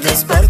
this, but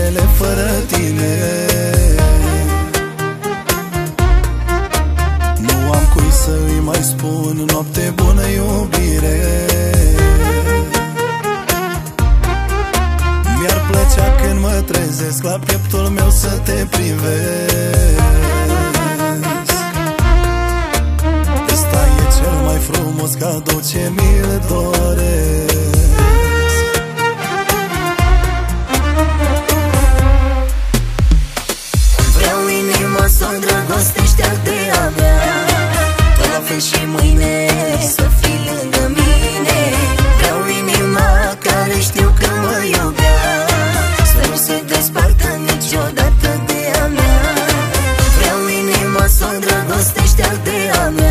mele fără tine. Nu am cui să îi mai spun Noapte bună iubire. Mi-ar plăcea când mă trezesc La pieptul meu să te privesc. Ăsta e cel mai frumos cadou ce mi-l doresc și mâine Să fii lângă mine. Vreau inima care știu că mă iubea Să nu se despartă niciodată de a mea. Vreau inima să o îndrăgostește de a mea.